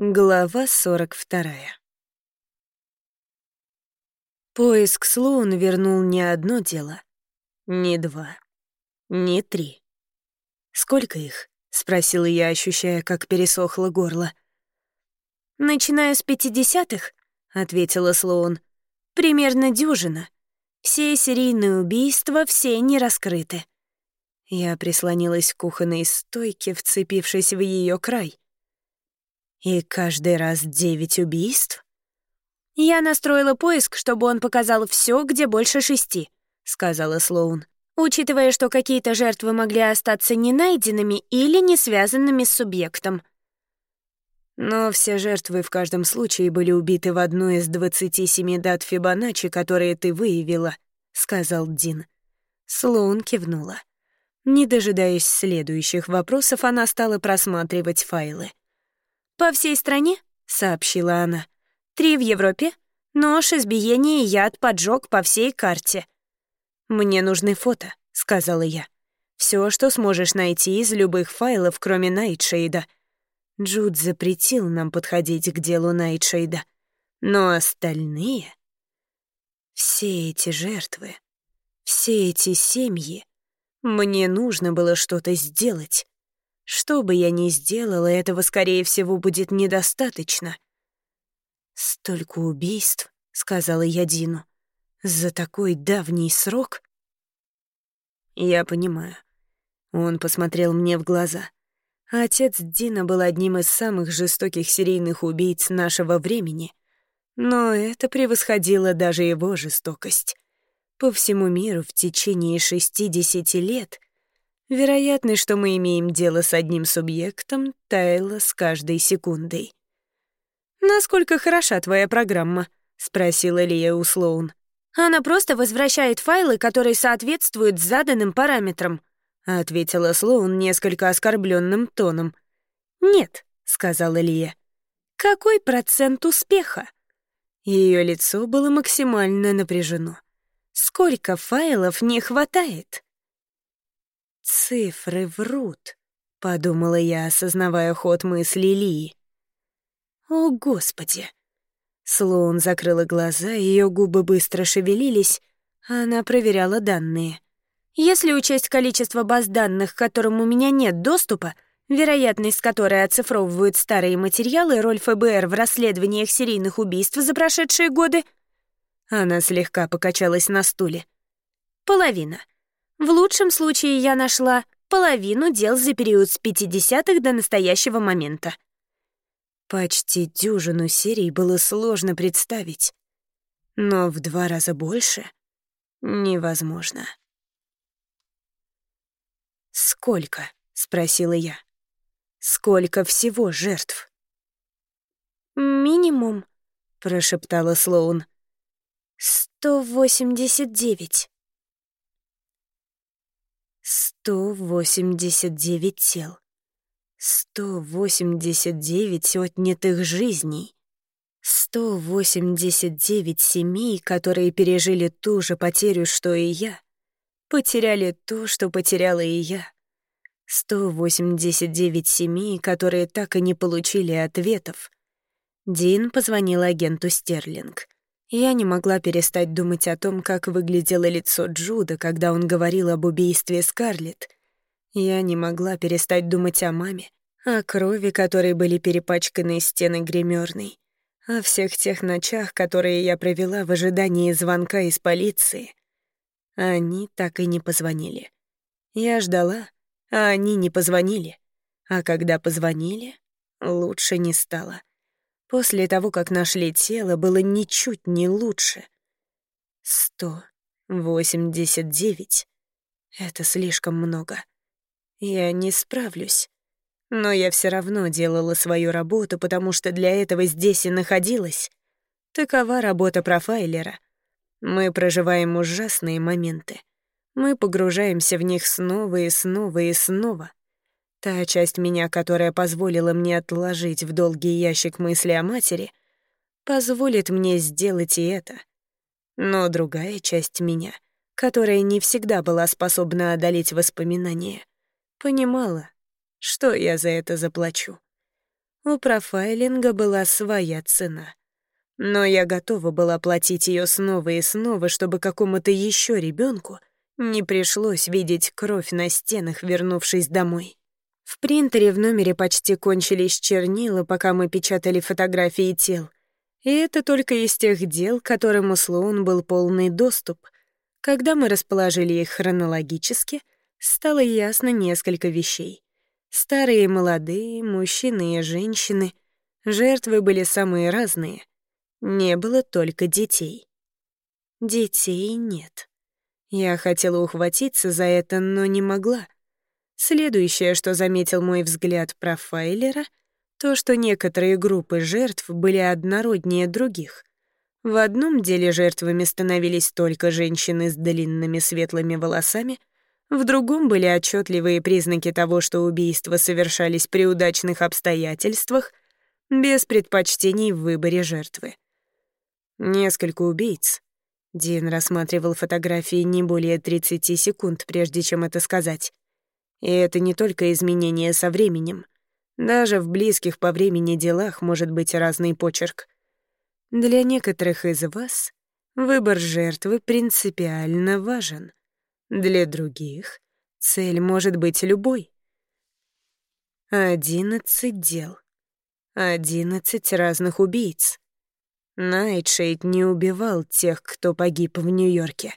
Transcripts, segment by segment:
Глава 42. Поиск Слоун вернул не одно дело, не два, не три. «Сколько их?» — спросила я, ощущая, как пересохло горло. «Начиная с пятидесятых», — ответила Слоун, — «примерно дюжина. Все серийные убийства, все не раскрыты». Я прислонилась к кухонной стойке, вцепившись в ее край — и каждый раз девять убийств? Я настроила поиск, чтобы он показал все, где больше шести, сказала Слоун. Учитывая, что какие-то жертвы могли остаться не найденными или не связанными с субъектом. Но все жертвы в каждом случае были убиты в одну из двадцати семи дат Фибоначчи, которые ты выявила, сказал Дин. Слоун кивнула. Не дожидаясь следующих вопросов, она стала просматривать файлы. «По всей стране», — сообщила она. «Три в Европе, нож, избиение и яд, поджог по всей карте». «Мне нужны фото», — сказала я. Все, что сможешь найти из любых файлов, кроме Найтшейда». Джуд запретил нам подходить к делу Найтшейда. Но остальные... Все эти жертвы, все эти семьи... Мне нужно было что-то сделать. Что бы я ни сделала, этого, скорее всего, будет недостаточно. «Столько убийств», — сказала я Дину, — «за такой давний срок?» «Я понимаю». Он посмотрел мне в глаза. Отец Дина был одним из самых жестоких серийных убийц нашего времени, но это превосходило даже его жестокость. По всему миру в течение 60 лет — Вероятность, что мы имеем дело с одним субъектом, таяла с каждой секундой. «Насколько хороша твоя программа?» — спросила Лия у Слоун. «Она просто возвращает файлы, которые соответствуют заданным параметрам», — ответила Слоун несколько оскорбленным тоном. «Нет», — сказала Лия. «Какой процент успеха?» Ее лицо было максимально напряжено. «Сколько файлов не хватает?» «Цифры врут», — подумала я, осознавая ход мысли Ли. «О, Господи!» Слоун закрыла глаза, ее губы быстро шевелились, а она проверяла данные. «Если учесть количество баз данных, к которым у меня нет доступа, вероятность которой оцифровывают старые материалы, роль ФБР в расследованиях серийных убийств за прошедшие годы...» Она слегка покачалась на стуле. «Половина. В лучшем случае я нашла половину дел за период с 50-х до настоящего момента. Почти дюжину серий было сложно представить. Но в два раза больше невозможно. «Сколько?» — спросила я. «Сколько всего жертв?» «Минимум», — прошептала Слоун. «Сто восемьдесят девять». 189 тел. 189 отнятых жизней. 189 семей, которые пережили ту же потерю, что и я. Потеряли то, что потеряла и я. 189 семей, которые так и не получили ответов. Дин позвонил агенту Стерлинг. Я не могла перестать думать о том, как выглядело лицо Джуда, когда он говорил об убийстве Скарлетт. Я не могла перестать думать о маме, о крови, которой были перепачканы стены гримерной, о всех тех ночах, которые я провела в ожидании звонка из полиции. Они так и не позвонили. Я ждала, а они не позвонили. А когда позвонили, лучше не стало. После того, как нашли тело, было ничуть не лучше. Сто восемьдесят девять. Это слишком много. Я не справлюсь. Но я все равно делала свою работу, потому что для этого здесь и находилась. Такова работа профайлера. Мы проживаем ужасные моменты. Мы погружаемся в них снова и снова и снова. Та часть меня, которая позволила мне отложить в долгий ящик мысли о матери, позволит мне сделать и это. Но другая часть меня, которая не всегда была способна одолеть воспоминания, понимала, что я за это заплачу. У профайлинга была своя цена. Но я готова была платить ее снова и снова, чтобы какому-то еще ребенку не пришлось видеть кровь на стенах, вернувшись домой. В принтере в номере почти кончились чернила, пока мы печатали фотографии тел. И это только из тех дел, которым у Слоун был полный доступ. Когда мы расположили их хронологически, стало ясно несколько вещей. Старые и молодые, мужчины и женщины. Жертвы были самые разные. Не было только детей. Детей нет. Я хотела ухватиться за это, но не могла. Следующее, что заметил мой взгляд профайлера, то, что некоторые группы жертв были однороднее других. В одном деле жертвами становились только женщины с длинными светлыми волосами, в другом были отчетливые признаки того, что убийства совершались при удачных обстоятельствах, без предпочтений в выборе жертвы. Несколько убийц. Дин рассматривал фотографии не более 30 секунд, прежде чем это сказать. И это не только изменение со временем. Даже в близких по времени делах может быть разный почерк. Для некоторых из вас выбор жертвы принципиально важен. Для других цель может быть любой. Одиннадцать дел. Одиннадцать разных убийц. Найтшейд не убивал тех, кто погиб в Нью-Йорке.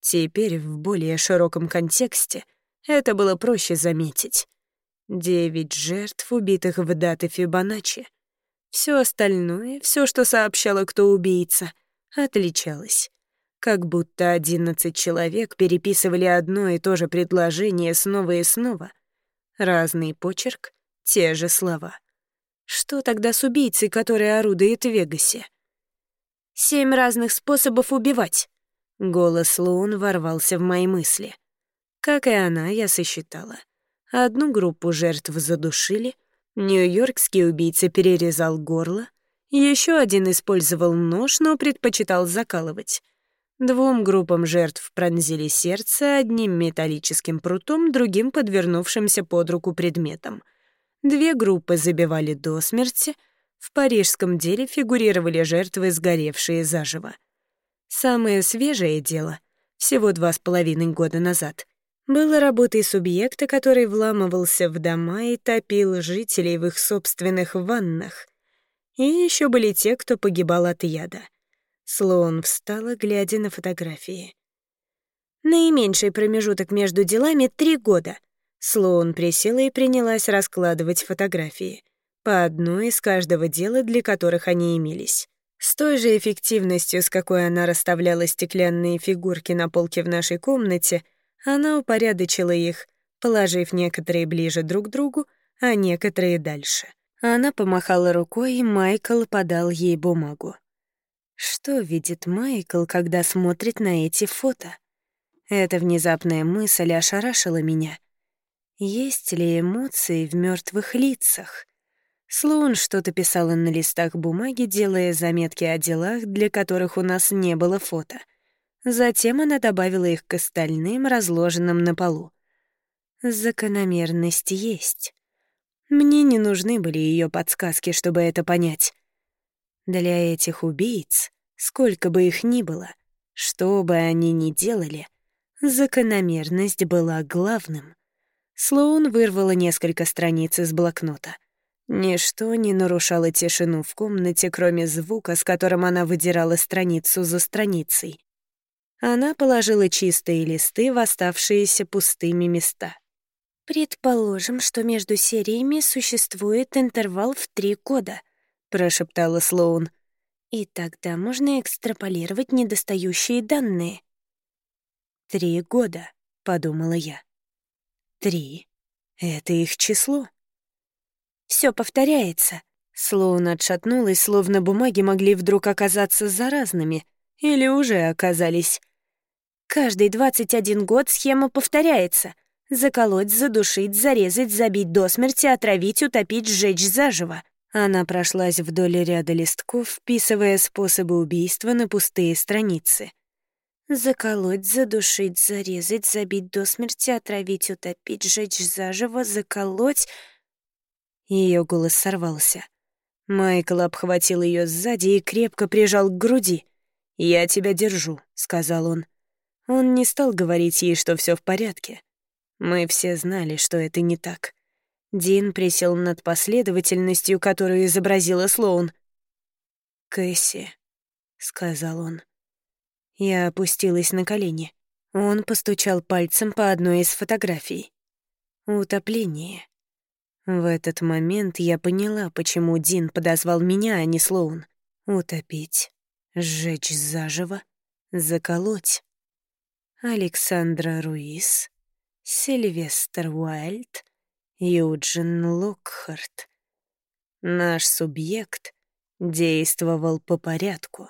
Теперь в более широком контексте это было проще заметить. Девять жертв, убитых в даты Фибоначчи. Все остальное, все, что сообщало, кто убийца, отличалось. Как будто одиннадцать человек переписывали одно и то же предложение снова и снова. Разный почерк, те же слова. Что тогда с убийцей, который орудует в Вегасе? Семь разных способов убивать. Голос Лоун ворвался в мои мысли. Как и она, я сосчитала. Одну группу жертв задушили, нью-йоркский убийца перерезал горло, еще один использовал нож, но предпочитал закалывать. Двум группам жертв пронзили сердце одним металлическим прутом, другим подвернувшимся под руку предметом. Две группы забивали до смерти — в парижском деле фигурировали жертвы, сгоревшие заживо. Самое свежее дело, всего два с половиной года назад, было работой субъекта, который вламывался в дома и топил жителей в их собственных ваннах. И еще были те, кто погибал от яда. Слоун встала, глядя на фотографии. Наименьший промежуток между делами — три года. Слоун присела и принялась раскладывать фотографии — по одной из каждого дела, для которых они имелись. С той же эффективностью, с какой она расставляла стеклянные фигурки на полке в нашей комнате, она упорядочила их, положив некоторые ближе друг к другу, а некоторые дальше. Она помахала рукой, и Майкл подал ей бумагу. Что видит Майкл, когда смотрит на эти фото? Эта внезапная мысль ошарашила меня. Есть ли эмоции в мертвых лицах? Слоун что-то писала на листах бумаги, делая заметки о делах, для которых у нас не было фото. Затем она добавила их к остальным, разложенным на полу. Закономерность есть. Мне не нужны были ее подсказки, чтобы это понять. Для этих убийц, сколько бы их ни было, что бы они ни делали, закономерность была главным. Слоун вырвала несколько страниц из блокнота — Ничто не нарушало тишину в комнате, кроме звука, с которым она выдирала страницу за страницей. Она положила чистые листы в оставшиеся пустыми места. «Предположим, что между сериями существует интервал в три года», — прошептала Слоун. «И тогда можно экстраполировать недостающие данные». «Три года», — подумала я. «Три — это их число». Все повторяется. Слоун отшатнулась, словно бумаги могли вдруг оказаться заразными. Или уже оказались. Каждый 21 год схема повторяется. Заколоть, задушить, зарезать, забить до смерти, отравить, утопить, сжечь заживо. Она прошлась вдоль ряда листков, вписывая способы убийства на пустые страницы. Заколоть, задушить, зарезать, забить до смерти, отравить, утопить, сжечь заживо, заколоть... Ее голос сорвался. Майкл обхватил ее сзади и крепко прижал к груди. «Я тебя держу», — сказал он. Он не стал говорить ей, что все в порядке. Мы все знали, что это не так. Дин присел над последовательностью, которую изобразила Слоун. «Кэсси», — сказал он. Я опустилась на колени. Он постучал пальцем по одной из фотографий. Утопление. В этот момент я поняла, почему Дин подозвал меня, а не Слоун. Утопить, сжечь заживо, заколоть. Александра Руис, Сильвестр Уайльд, Юджин Локхарт. Наш субъект действовал по порядку.